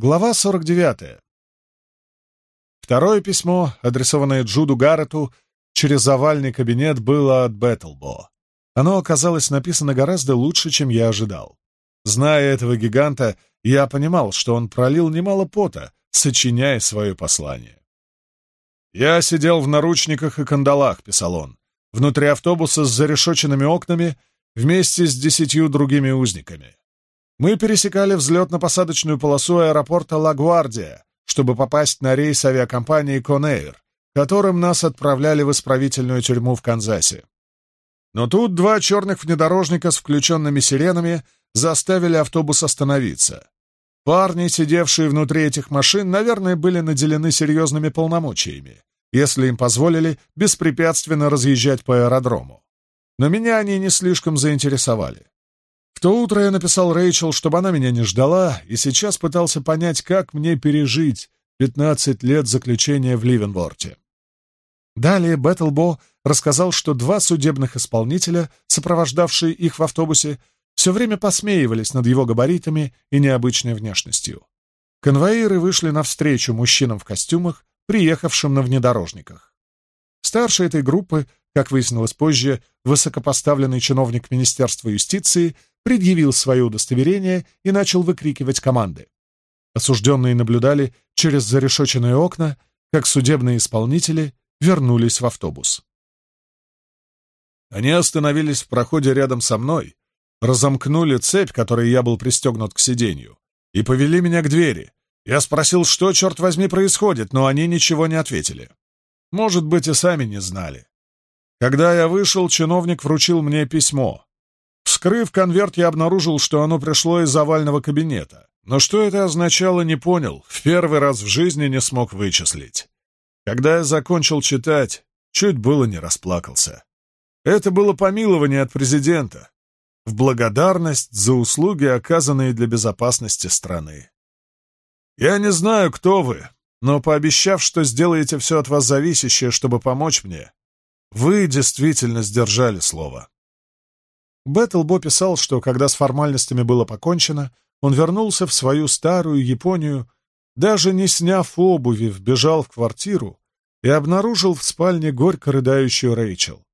Глава 49. Второе письмо, адресованное Джуду Гаррету через овальный кабинет, было от Бэттлбо. Оно оказалось написано гораздо лучше, чем я ожидал. Зная этого гиганта, я понимал, что он пролил немало пота, сочиняя свое послание. «Я сидел в наручниках и кандалах», — писал он, — «внутри автобуса с зарешоченными окнами вместе с десятью другими узниками. Мы пересекали взлетно-посадочную полосу аэропорта Лагвардия, чтобы попасть на рейс авиакомпании Конэйр, которым нас отправляли в исправительную тюрьму в Канзасе. Но тут два черных внедорожника с включенными сиренами заставили автобус остановиться. Парни, сидевшие внутри этих машин, наверное, были наделены серьезными полномочиями, если им позволили беспрепятственно разъезжать по аэродрому. Но меня они не слишком заинтересовали. В то утро я написал Рэйчел, чтобы она меня не ждала, и сейчас пытался понять, как мне пережить 15 лет заключения в Ливенворте. Далее Бэттлбо рассказал, что два судебных исполнителя, сопровождавшие их в автобусе, все время посмеивались над его габаритами и необычной внешностью. Конвоиры вышли навстречу мужчинам в костюмах, приехавшим на внедорожниках. Старший этой группы, как выяснилось позже, высокопоставленный чиновник Министерства юстиции — предъявил свое удостоверение и начал выкрикивать команды. Осужденные наблюдали через зарешоченные окна, как судебные исполнители вернулись в автобус. Они остановились в проходе рядом со мной, разомкнули цепь, которой я был пристегнут к сиденью, и повели меня к двери. Я спросил, что, черт возьми, происходит, но они ничего не ответили. Может быть, и сами не знали. Когда я вышел, чиновник вручил мне письмо. Вскрыв конверт, я обнаружил, что оно пришло из овального кабинета. Но что это означало, не понял, в первый раз в жизни не смог вычислить. Когда я закончил читать, чуть было не расплакался. Это было помилование от президента в благодарность за услуги, оказанные для безопасности страны. Я не знаю, кто вы, но пообещав, что сделаете все от вас зависящее, чтобы помочь мне, вы действительно сдержали слово. Беттлбо писал, что когда с формальностями было покончено, он вернулся в свою старую Японию, даже не сняв обуви, вбежал в квартиру и обнаружил в спальне горько рыдающую Рэйчел.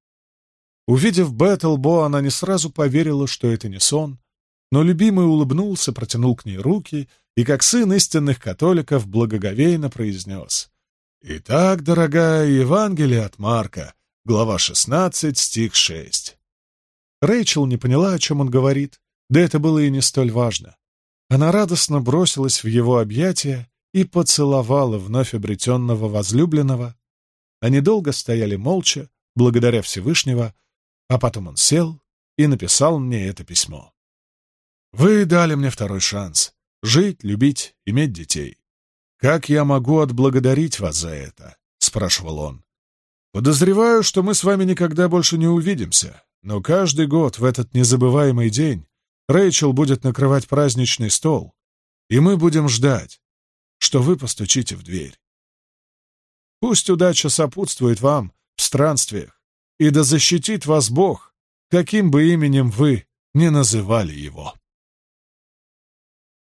Увидев Беттлбо, она не сразу поверила, что это не сон, но любимый улыбнулся, протянул к ней руки и, как сын истинных католиков, благоговейно произнес «Итак, дорогая Евангелие от Марка, глава 16, стих 6». Рэйчел не поняла, о чем он говорит, да это было и не столь важно. Она радостно бросилась в его объятия и поцеловала вновь обретенного возлюбленного. Они долго стояли молча, благодаря Всевышнего, а потом он сел и написал мне это письмо. «Вы дали мне второй шанс — жить, любить, иметь детей. Как я могу отблагодарить вас за это?» — спрашивал он. «Подозреваю, что мы с вами никогда больше не увидимся, но каждый год в этот незабываемый день Рэйчел будет накрывать праздничный стол, и мы будем ждать, что вы постучите в дверь. Пусть удача сопутствует вам в странствиях, и да защитит вас Бог, каким бы именем вы не называли его.